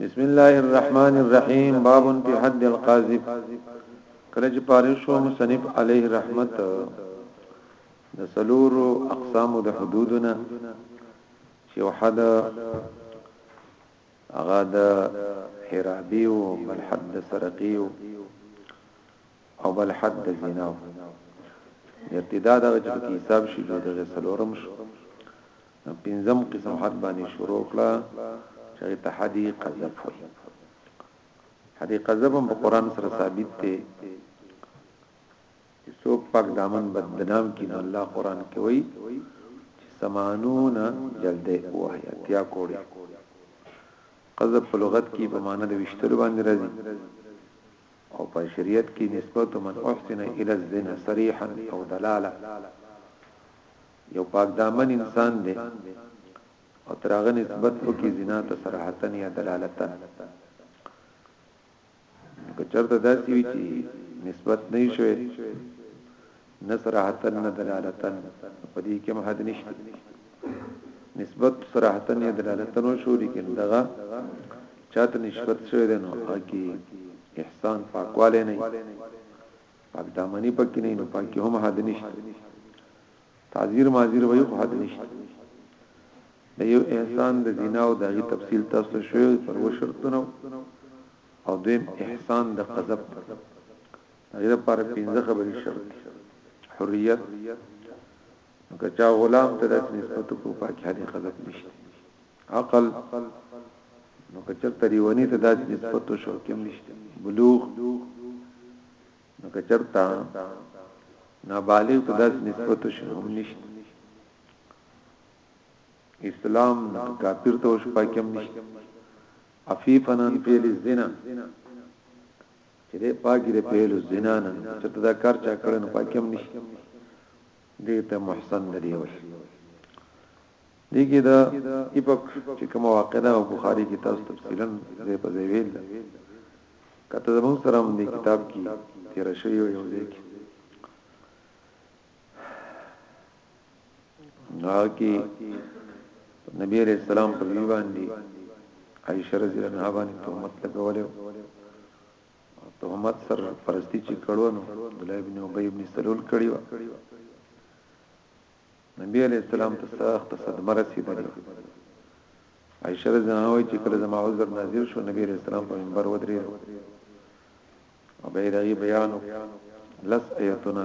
بسم الله الرحمن الرحیم باب فی حد القاذف کله چې پاریشو مصنف علیه رحمت د سلور اقسام د حدودنا چې وحد هغه د حرابیو بل حد سرقیو او بل حد د زنا ارتداد هغه چې په حساب شي د دغه سلورم شو پنځم قسم حد باندې شروع کړه چې ته حدی قذف وي حدی قذف هم په قران سره ثابت دی چې څوک پاک دامن بدنام کین الله قران کې وایي چې سمانون جلد اوهیا تیا کوړي قذف په لغت کې په معنی د وشتل باندې راځي او په شریعت کې نسبت من احسن الی الزنا صریحا او دلالا یو پاک دامن انسان دی او ترغه نسبت وکي زنا ته صراحتن یا دلالتن که چرته داسې وي چې نسبت نه شوي نه صراحتاً نه دلالتاً په دې کې هم حد نشته نسبت صراحتاً یا دلالتاً وشو لیکن دغه چاته نسبت شوی دی نو هغه کې احسان پاکواله نه پاک دامنی پکې نه نو پاکي هم حد نشته تعذير معذير وي خو حد نشته د یو احسان د زنا او دغه تفصیل تاسو شوی پر و شرطونو او دیم احسان د قذف هغه لپاره پنځه خبرې شرط دي حریت نو که چا غلام ته د نسبت کو پاکه دي غضب نشته عقل نو که چرته دیونی ته د نسبت او شوق نشته بلوغ نو که چرته نابالغ ته د نسبت او شوق نشته اسلام نو کافر ته او شپاکم نشته عفیفنان فعل الزنا چې دې پاکي دې پیل زنا نه چې دا کار چا کړو نه پاکي هم نشي دې ته محسن نه دی وش دیګه دا ایپک چې کوم واقعا بخاری کې تاسو تفصیلا دې په ځای ویل کته زموږ سره هم دې کتاب کې تیر شوی یو ځای کې نو کې نبی عليه السلام په وی باندې عائشہ رضی الله عنها باندې تهمت لګولې تهمت سر پرستی چې کړو نو عبد الله ابن ابي ابن سلول کړی و نبی عليه السلام ته سخت صدمه رسیدلې عائشہ رضی الله عنها چې کله زما عذر نازل شو نبی عليه السلام په منبر ودرې او به دغه بیان لس ایتونه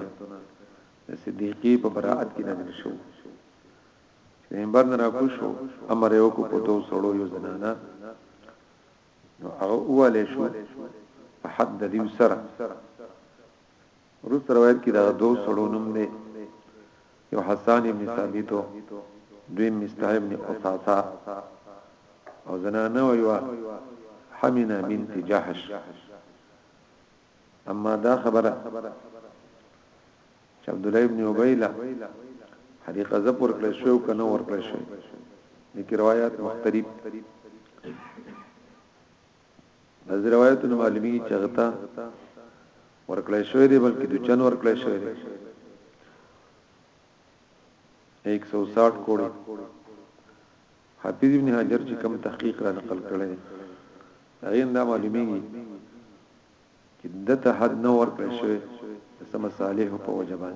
د صدیقی په برائت کې نازل شو چې منبر نه راکو شو امر یو کو په دوه سړو یو زنانا نو هغه اواله شو په حد د دې سره روس روایت کې دا دوه سړو نوم دی يو حسان ابن ثابت وو دويم مصطح ابن اثاثه او زنانه وه يوه حمنه بنت جحش اما دا خبره چې عبد الله ابن ابي له هدي قضا پر کړی شو کنه ور کړی شو لیکي روایت مختلف د روایتونو معلومی چې غتا ورکړی شوی دی بلکې د چن ورکړی شوی دی 160 کوړي حافظ ابن حجر چې کم تحقیق را نقل کړی دی هغه دا معلومیږي چې د ته حد نه ورکړی شوی سم صالح په وجبان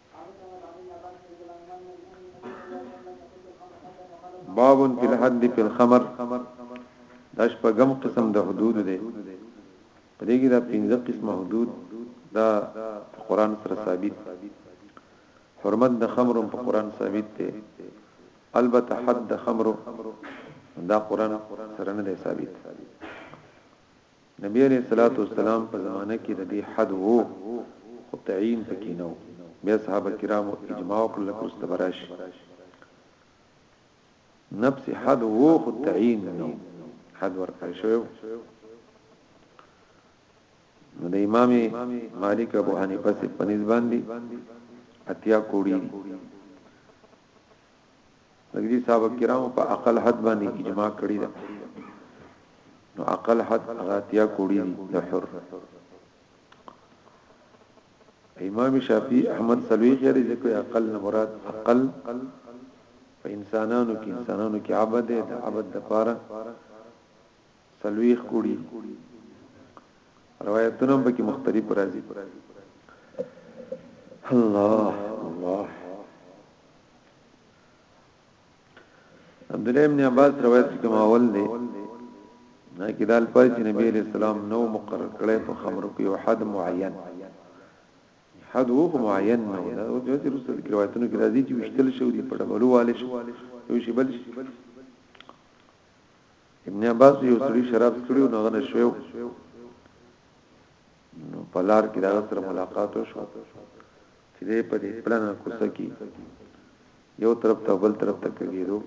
باب فی الحد فی الخمر دا شپږم قسم د حدود دی په دې کې دا پنځه قسم حدود دا قران سره ثابت حرمت د خمر په قران ثابت دی البته حد د خمر دا قران سره نه ثابت نبی علیه الصلاة والسلام په زمانه کې د دې حد وو خو تعین پکې نه وو بیا صحابه کرامو اجماع وکړه لکه رسته براش نفس حد وو خو تعین نه وو حد ورکړ شو نو د امام مالک ابو حنیفه سي پنځ باندې اتیا کوړي نګدي صاحب کرام په اقل حد باندې اجماع کړی دا نو اقل حد غاتیا کوړی د حر امام شافعی احمد سلوی خیر ذکر اقل نه مراد اقل په انسانانو کې انسانانو کې عبد دی د عبد د پاره سلوی کوړی روایتونه به کې مختلف راځي الله الله عبد الله ابن عباس روایت کوم اول دی نه کې دال پای چې نبی علیہ السلام نو مقرر کړي په خمر کې یو حد معین حد وو معین نه دا او د رسول کې روایتونو کې راځي چې وشتل شو دي په ډبلو والي شو یو شی بل ابن عباس یو سړي شراب کړو نه غنه شو نو پلار کې دا سره ملاقات وشو چې دی په دې پلنه کوڅه کې یو طرف ته بل طرف ته کګېدو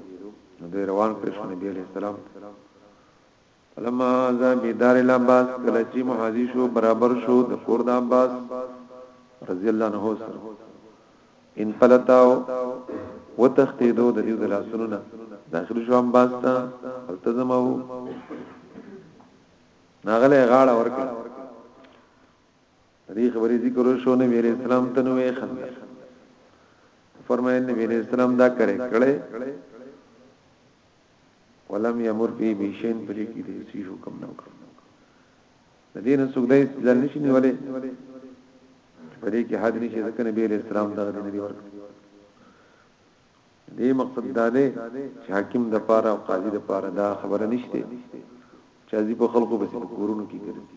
نو دوی روان کړ شو نبی علیہ السلام فلما ذا بدار العباس کله چې محاذي شو برابر شو د کور د عباس رضی الله عنه سره ان فلتاو وتختیدو د دې د لاسونو نه داخل شو عباس ته التزمو ناغله غاړه ورکړه د دې خبرې ذکر وشو نبی عليه السلام ته نو خندل فرمایي نبی عليه السلام دا کړي کړي ولم يمر به بشين پرې کې دې سي حکم نه وکړ د دې نه څوک دې ځل نشي نیولې پرې کې حد نشي ځکه نبی عليه السلام دا دې نه دی ورکړ دې مقصد دا دی چې حاکم د پاره او قاضي د پاره دا خبره نشته چې ازي په خلکو به کورونو کې ګرځي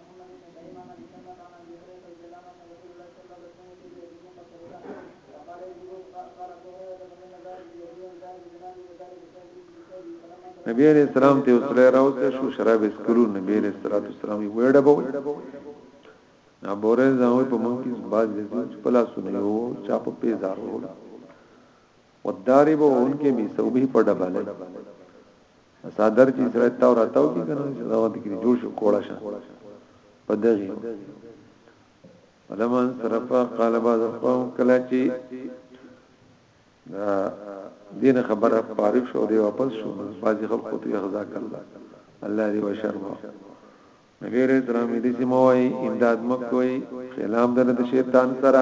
نبی علیہ السلام ته وسره راوته شو شراب اسکرو نبی علیہ الصلوۃ والسلام یې وړه بو نا بوره زاوی په مونږ کې باز دې په لاسونه یو چا په پیزار وړه والدارب وهونکي به ثوبه په ډبله صادر چې سره تاو راتاو کې کنه چې دا وخت کې جوړ شو کوړه شه په دغه علماء صرفا قال بعض القوم کلا چې دا دین خبره فارغ شو دی واپس شو بعض خلکو ته خزا کړل الله دې وشرما نبی رسول الله دې سموي امداد مکوي خلاف د شیطان سره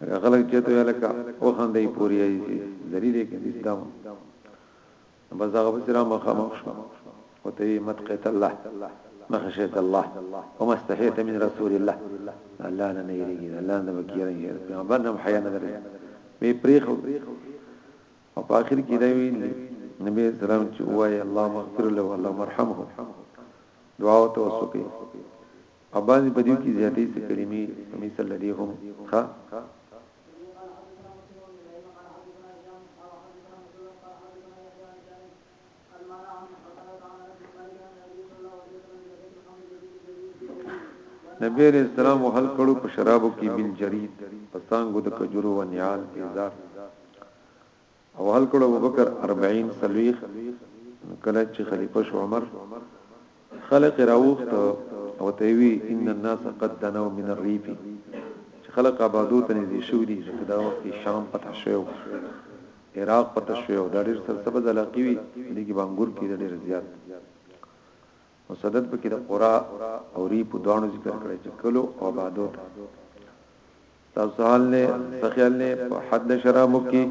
هغه خلک چې ته لکه او خندې پوری ای شي دلیل یې کې دستاو بس هغه بس را مخه مخ شو او ته یې متقیت الله مخشیت الله وما استحیت من رسول الله الله نه نه یریږي الله نه وکیرن یې پیغمبر نه حیا نه لري می پریخ او په اخر کې دا ویل نبی اسلام چې وای الله مغفر له الله مرحمه دعا او توسل او بعضی په دې کی زیاتی څه کلمی په مثل د دې هم ښه نبی علیہ السلام وحل کړو په شرابو کې بل جرید پسانګو د کجورو و نیال تیزار او حل کړو ابوبکر اربعين څلويښت نو کله چې خليفه شو عمر خلق راوخت او تيوي ان الناس قد دنو من الريف چې خلق آبادو ته نږدې شو دي ځکه دا وخت کې شام فتح شوو عراق فتح شوو دا ډېر سرسبز علاقې وي دي کې بانګور کې ډېر زیات مسدد پکې د قرا او ری په دوانو ذکر کړی چې کلو او آبادو ته تاسو حال نه تخیل نه په حد د شرابو کې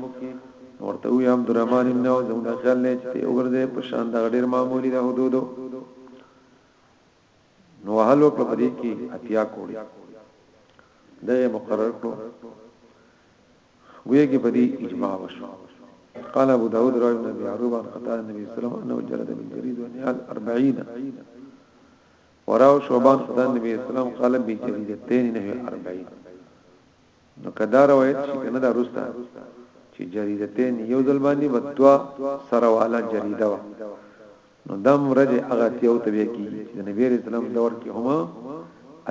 ورته وی عبدالرحمن ابن او زموږ د خیال نه چې وګرځي په شان د ډیر معمولی د حدودو نو حل وکړه په دې کې اتیا کوړي دا یې مقرر کړو ویږي په دې اجماع وشو قال ابو داود رواه ابن ابي عروبه عن قتاده النبي صلى الله عليه وسلم انه جرد من جريد ونيال 40 وراو شوبان خدا نبی اسلام قال بجریدتین نحو 40 نو کدا روایت شي کنه دا رستا چې جریدتین یو ځل باندې بدوا سره والا جریده وا نو دم رج هغه تیو ته بیا کی چې نبی اسلام دور کې هم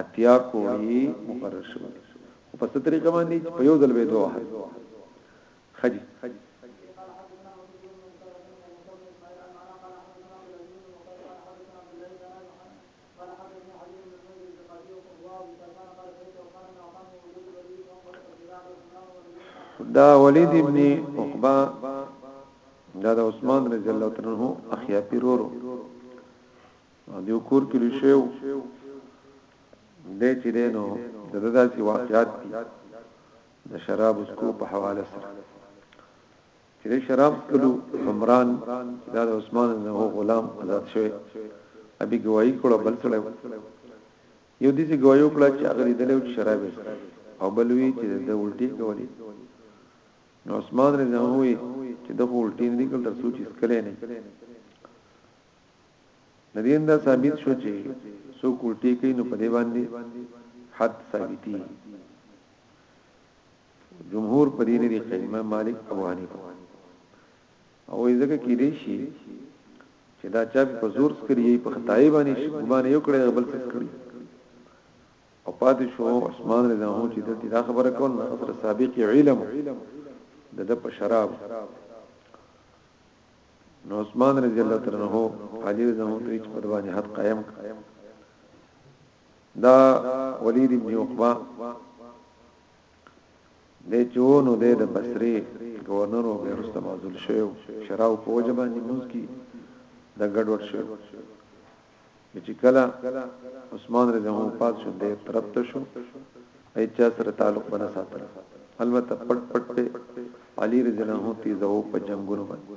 اتیا کوی مقرر شو په ست طریقه باندې په یو ځل به دوه ښه دي. دا ولید ابن عقبه دا د عثمان رضی الله تعالی عنہ اخیا پیرورو دیو کور کې لشیو د چې دینو د داسې واقعات دي د شراب اسکو په حواله سره چې د شراب کلو عمران چې دا د عثمان نه غلام آزاد شوی ابي گواہی کړو بل سره یو دې چې گواہی وکړه چې هغه دې له شراب او بلوي چې د الټي کوي نو عثمان رضی الله عنه چې د الټي نه کول تر څو چې سکلې نه ندین دا ثابت شو چې سو الټي کوي نو په دې باندې حد ثابتي جمهور په دې نه دي قائل امام مالک ابو حنیفه او ځکه کې دي شي چې دا چا په زور سکري په خدای باندې شي ګمان یو کړی بل څه کړی او پاتې شو عثمان رضی الله عنه چې دا خبره کول نه اثر سابق علم د د په شراب نو عثمان رضی الله تعالی عنہ علي رضی الله عنه په دواني حد قائم دا ولید ابن عقبه د چونو د بصری گورنر او بیرست معزول شو شراو په وجه باندې موږ کی د ګډوډ شو چې کله عثمان رضی الله عنه پات شو د ترپت شو ای چا سره تعلق بنا ساتل البته پټ پټ په علی رضی الله عنه تیزو په جنگونو باندې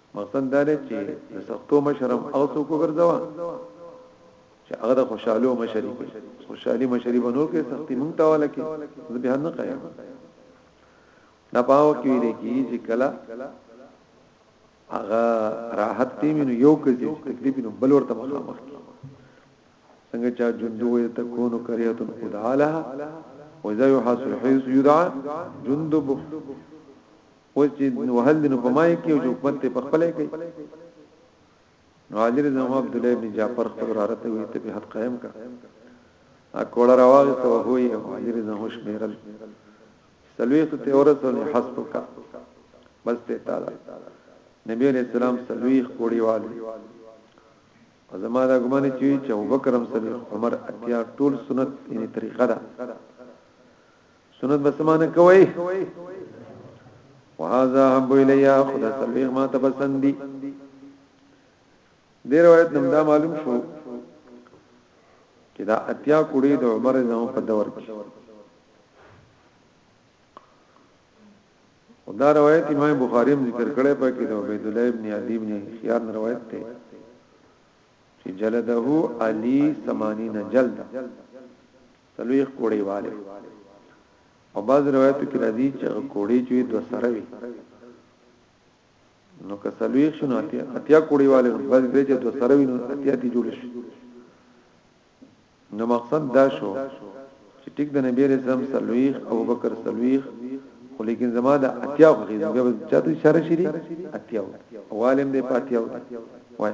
مقصد دا دی چې د سختو مشر هم هغه څوک وګرځوه چې هغه د خوشحالو مشري کوي خوشحالي مشري بنو کې سختي مونږ ته ولا کې زه به نه قایم دا پاو کې ویل کی چې کلا هغه راحت دی مینو یو کې تکلیف نو بل ورته مخامخ کی څنګه چې جندو وي تکونو کریه تن خدالها وذا يحاصل حيث يدعى جندب اوس چې وهل دي نو په مای کې او چې حکومت ته په خپل کې نو علي رضی الله عبد الله بن جعفر خپل رارت وي ته به حد قائم کا ا کوړه راوغه ته وهوي او علي رضی الله شمیرل سلويخ ته اورس او حسب کا بس ته تعالی نبی علیہ السلام سلويخ کوړی والي ازما دا ګمان چې چې ابوبکر هم سلويخ عمر اتیا ټول سنت یعنی طریقه ده سنت بسمانه کوي وهذا حب الیا خدا سلوی ما ته پسند دي دې روایت نن دا معلوم شو چې دا اتیا کړي د عمر زمو په دور کې دا روایت امام بخاری هم ذکر کړی په کې د عبد الله ابن عدی ابن خيار روایت ته چې جلده علی 80 جلد څلويخ کوړی والي او بعض روایتو کې راځي چې هغه کوړی چې دوه سره وي نو که څلويخ شنو اتیا اتیا کوړی والي نو بعض دې چې دوه سره وي نو اتیا دي جوړ شي نو مقصد دا شو چې ټیک د نبی رسول الله څلويخ ابو بکر څلويخ خو لیکن زما د اتیا خو غیزه به چاته اشاره شری اتیا والم دې پاتیا وای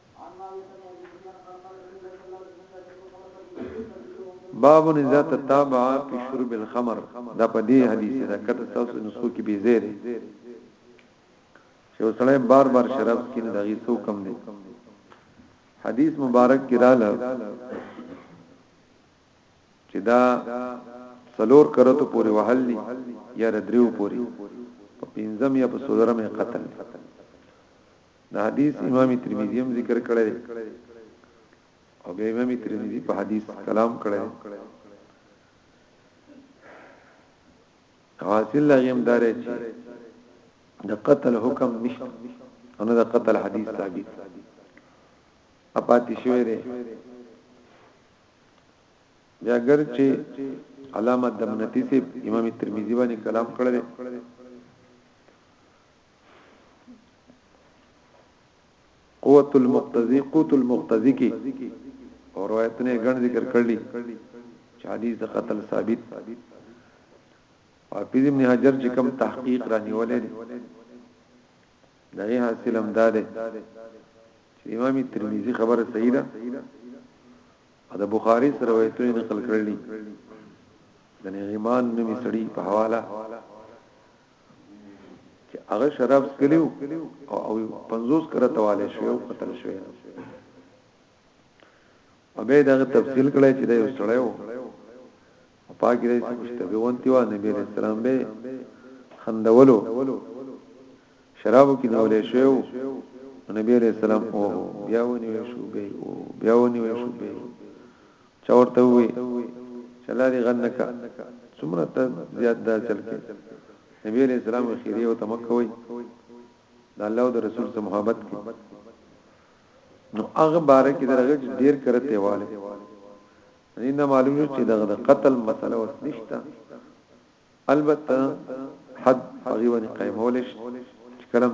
باب اذا تتابع في شرب الخمر دا په دې حدیث دا کته تاسو نو سو کې بي زیر چې وسړی بار بار شراب کین دا غي سو کم دي حدیث مبارک کې رااله چې دا سلور کرته پوری وحل دي یا دریو پوری په پنځم یا په سولرم قتل دا حدیث امام ترمذی هم ذکر کړی دی او به امام ترمذی په حدیث کلام کړی دی حاصل لغیم دار چې د قتل حکم نشته انو د قتل حدیث ثابت اپاتې شوی دی بیا ګر چې علامه دمنتی سے امام ترمذی باندې کلام کړی قوت المقتضی قوت المقتضی کی او روایتونه ګڼ ذکر کړلی چې حدیث د قتل ثابت او پیزم نه حجر چې کم تحقیق رانیولې دي دا یې حاصل هم داده چې امام ترمذی خبره صحیح ده او د بخاری سره روایتونه نقل کړلی د نعمان نومي سړي په حواله چې هغه شراب سکلیو او او 50 کړه تواله شو او قتل شو او به دا تفصیل کړی چې دا یو سړی و او پاګی رئیس مشتبه ونتی و نبی علیہ السلام به خندولو شرابو کې نیولې شو نبی علیہ السلام او بیا ونیو شو به بیا ونیو شو به چا ورته ووی چې الله دې غن نه کا څومره ته زیات دا چل کې نبی علیہ السلام خیره او تمکوي دا الله او د رسول سره محبت کې نو هغه بار کې درغه ډیر کرته والے نه معلوم شو چې دغه د قتل مسله اوس نشته البته حد هغه باندې قائمول شي کلم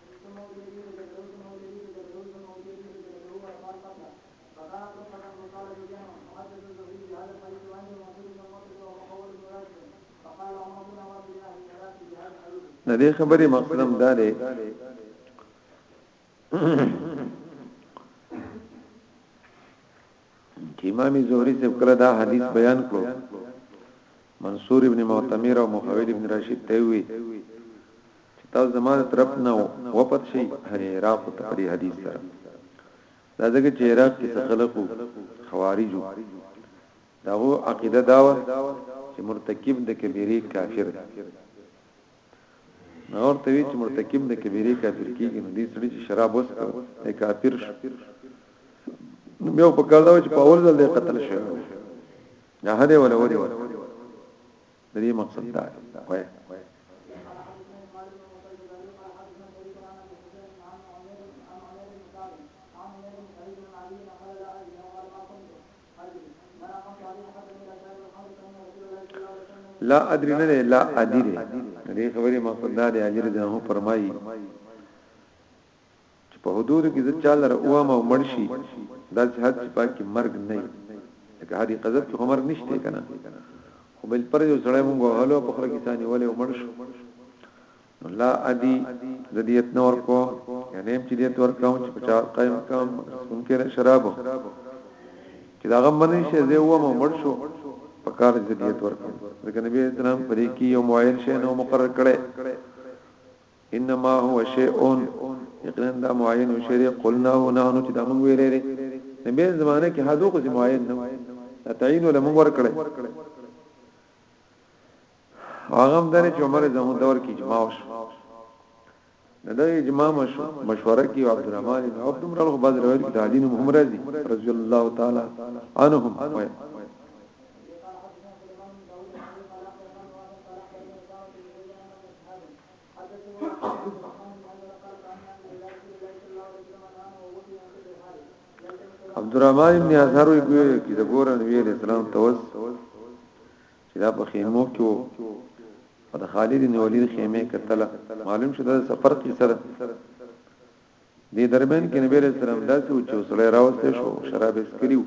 د دې خبرې مقصد هم دا دی چې امام زهري صاحب کله دا حدیث بیان کړو منصور ابن معتمر او مخاویل ابن راشد ته وی چې تاسو زمانه طرف نه وپت شي هر عراق ته پرې حدیث سره دا ځکه چې عراق کې خلقو خوارجو داغو عقیده داوه چې مرتکب د کبیره کافر دی نو ورته وی چې مرتکب د کبیره کافر کیږي نو دې سړي چې شراب وسکه د کافر شو نو بیا په کار دا چې په اول ځل د قتل شوی نه هدا ولا وری ولا د دې مقصد دا وایي لا ادري نه دی لا ادي دی دې خبرې مقصد دا دی اجر جنه فرمایي چې په حدود کې ځل چاله او ما مرشي دا چې حد چې پاکي مرګ نه وي لکه هدي قذب کې عمر نشته کنه خو بل پر یو سړی مونږ هلو په خره کې ثاني ولې عمر شو الله ادي د دیت نور کو یعنی چې دیت ور کوم چې چا قائم کوم څنګه شراب چې دا غم باندې شي زه و مو مړ شو په کار دې دیت ور کوم ځکه نبی اسلام پرې کې یو معین شی نو مقرر کړي انما هو شیء یقینا دا معین شی دی قلنا و نحن چې دا موږ ویلې دي نبی زمانه کې هادو کو معین نو تعین ولا موږ ور کړي هغه هم درې چې عمر زمو دور کې اجماع وشو نه دا اجماع مشو مشوره کې عبد الرحمن بن عبد عمر له بعض روایت کې تعلیم محمد رضی رضی الله تعالی عنهم وایي عبدالرحمن ابن اظهر وی ګوره کی د ګورن ویل اسلام توس چې دا په خیمو کې وو او د خالد بن ولید خیمه کتله معلوم شو دا سفر کې سره دې دربین کې نبی رسول الله داسې و چې وسړی راوسته شو شراب اسکریو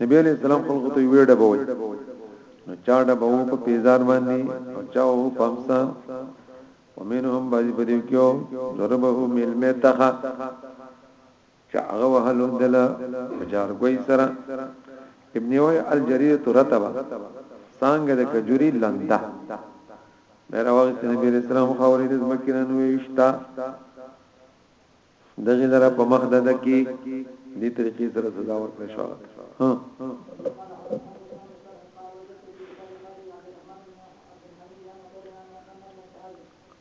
نبی علیہ السلام خلق ته وی ډبوي نو چا ډبو په پیزار باندې او چا او پمسا ومنهم بعضی په دې کې ضربه مل میتها چه هغه وهلو ده له په جارګوی سره ابن وای الجریرة رطبه څانګه د کجوری لنده مې راوغسته نبی علیہ السلام خاورې د زمکې نه نوېشتا دغه لره په مخ د دکی دې طریقې سره سزا ورکړې شو ها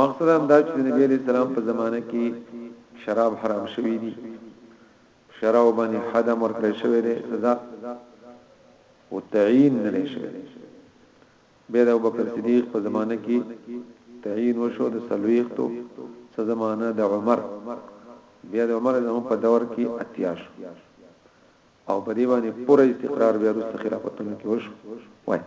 مقصد هم دا چې نبی علیہ السلام په زمانه کې شراب حرام شوی دي شراب باندې حد امر کړی شوی دی سزا او تعین نه لري شوی بیا د ابوبکر صدیق په زمانه کې تعین وشو د سلويختو په زمانه د عمر بیا د عمر زمو په دور کې اتیاش او په دې باندې پوره استقرار بیا وروسته خلافتونو کې وشو وای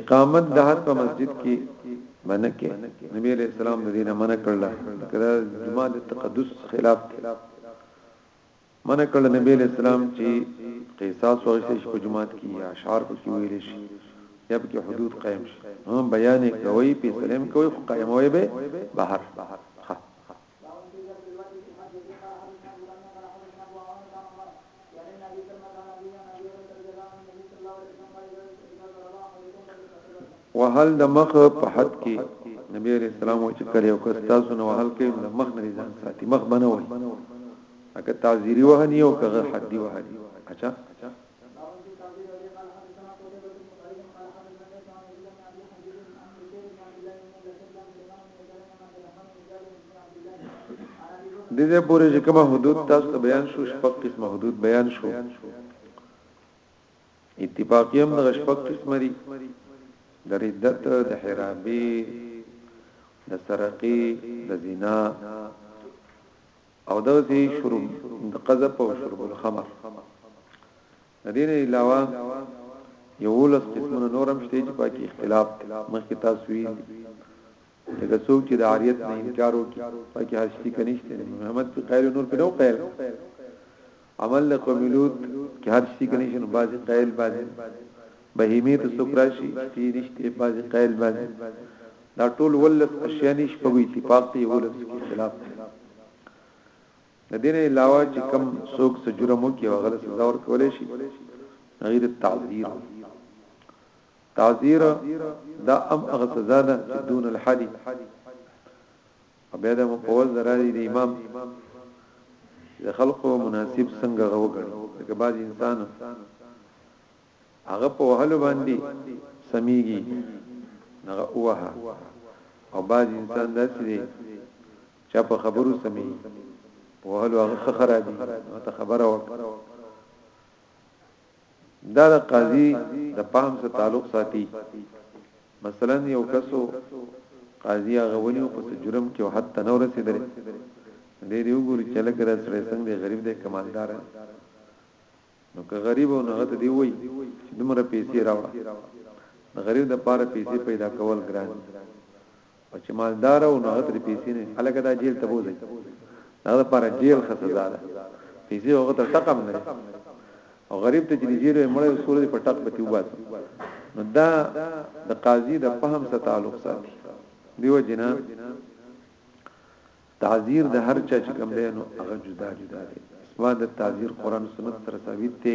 اقامت د حد په مسجد کې منه کې نبی علیہ السلام د دینه منه کړل کړه جمعه د تقدس خلاف دی منع کړل نبی علیہ السلام چی قصاص واغشته شي په جماعت کې یا اشعار په کې ویل شي یا په کې حدود قائم شي هم بیان کوي په سلام کوي خو قائموي به بهر ها وهل د مخ په حد کې نبی عليه السلام او چې کړي او که تاسو نو وهل کې د مخ نه ځان ساتي مخ بنه وي اګه تعذيري وهني او که حد دی وهني اچھا د دې پورې چې کومه حدود تاسو ته بیان شو شپږ قسمه حدود بیان شو اتفاقی هم دغه شپږ قسمه دي د ردت د حرابې د سرقې د زنا او دغه شرب د قذف او شرب الخمر دین علاوه یو لس قسمه نورم شته چې پاکي اختلاف مخکې تاسو وی لکه څوک چې د عاریت نه انکار وکړي پکې هر شي کې نشته نو محمد په قائل نور په نو قائل عمل له قوم لوط کې هر شي کې نشته نو بعضي قائل بعضي بهیمه ته څوک راشي شي نشته بعضي قائل بعضي دا ټول ولس اشیانیش په اتفاق دی ولس کې خلاف د دین علاوه چې کم څوک څه جرم وکي او غلط سزا ورکول شي غیر تعذیر تعذير دا ام هغه سزا ده چې دون الحدي او بیا د مقول دراري د امام د خلقو مناسب څنګه غوګړي لکه بعض انسان هغه په وهلو باندې سميږي هغه اوه او بعض انسان داسې دی چې په خبرو سميږي په وهلو هغه خرابي نو ته خبره وکړه دا د قاضي د پام سره تعلق ساتي مثلا یو کسو قاضي هغه ونیو په جرم کې او حتی نو رسیدل دې دی وګوري چې لکه دا سړی څنګه غریب دی کمالدار نو که غریب او نغت دی وای چې دومره پیسې راوړه د غریب د پاره پیسې پیدا کول ګران او چې مالدار او هغه تر پیسې نه خلک دا جیل ته بوزي دا لپاره جیل خسزا ده پیسې هغه ته ټقم نه او غریب ته چې جیل یې مړ او سورې په ټق بتی وباس نو دا د قاضي د فهم سره تعلق ساتي دیو جنا تعذير د هر چا چې کوم دی نو هغه جدا جدا دی اسباد تعذير قران سنت سره ثابت دی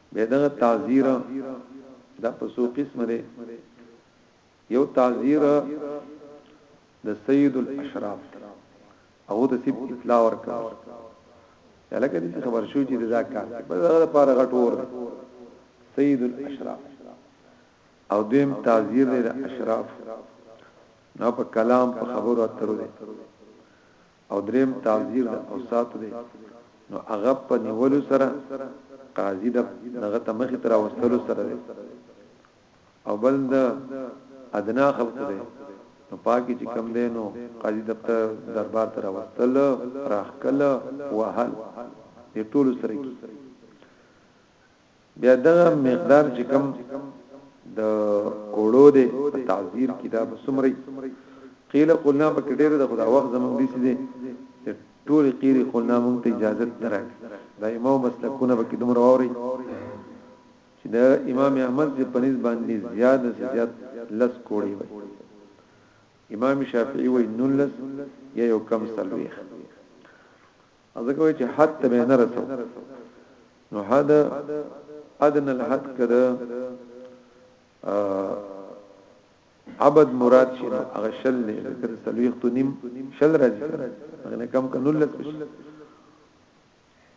به دغه تعذير دا په سو قسم دی یو تعذير د سید الاشراف او د سیب اطلاع ورکړه لکه دې خبر شو چې دا کار په دغه لپاره غټور سید الاشراف او دیم تعذیر دې اشراف نو په کلام په خبرو اترو دې او دریم تعزیر د اوساتو دی نو هغه په نیولو سره قاضی د دغه ته مخې ته راوستلو سره دی او بل د ادنا خلقو دی نو پاکی چې کم دی نو قاضی دفتر دربار ته راوستل راخکل وهل د ټولو سره کی بیا دغه مقدار چې کوم د اوړو دی په تعذیر کې دا بسمري قیل قلنا په کې ډېر د خدا وخت زمونږ دي سي چې ټول قیل قلنا مونږ ته اجازه نه راکړي دا امام مسلکونه به کې دومره ووري چې دا امام احمد چې پنځ باندې زیات زیات لس کوړي وي امام شافعي وي نلس یا یو کم سلويخ ځکه وای چې حد ته به نه رسو نو حد ادن الحد کده عبد مراد شي هغه شل دی کده سلويخ تو نیم شل راځي هغه کم کنول لږ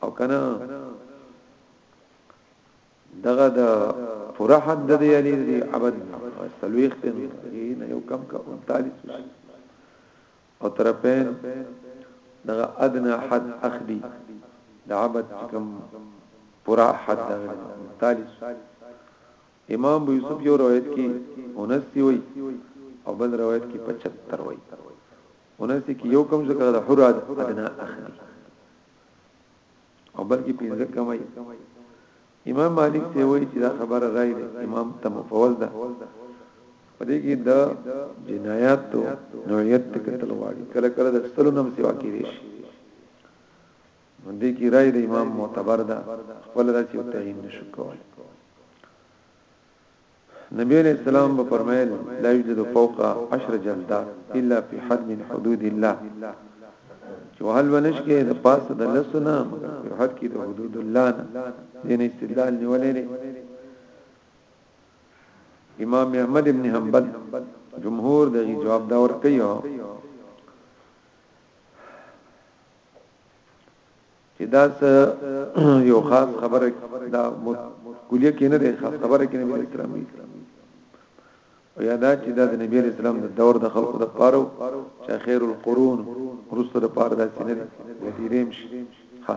او کنه دغه د پوره حد د دی علی دی عبد سلويخ ته نه یو کم کا 39 او طرفین دغه ادنى حد اخلي د عبد کوم پورا حد دغه تالیس امام ابو یوسف یو روایت کې 79 وای او بل روایت کې 75 وای 79 کې یو کم ذکر د حرا ادنى اخلي او بلکې پنځه کمای امام مالک ته وایي چې دا خبره راي ده امام ته مفول ده په دې کې د جنایات تو نوعیت ته کتل غواړي کله کله د ستلو نم سیوا کې دي دې کې راي د امام معتبر ده خپل راځي او تعین نشو کولای نبی علیہ السلام به فرمایل لا یوجد فوق عشر جلدات الا فی حد من حدود الله چې وهل ونشکې د پاسه د لسنا مگر په حد کې د حدود الله نه دین استدلال نیولې لري امام احمد ابن حنبل جمهور دغه جواب دا ور کوي چې دا یو خاص خبره دا کلیه کې نه ده خاص خبره کې نبی اسلام وی او یادا چې دا د نبی اسلام د دور د خلقو د پاره چې خیر القرون رسل د پاره دا سینه د دیریم شي ها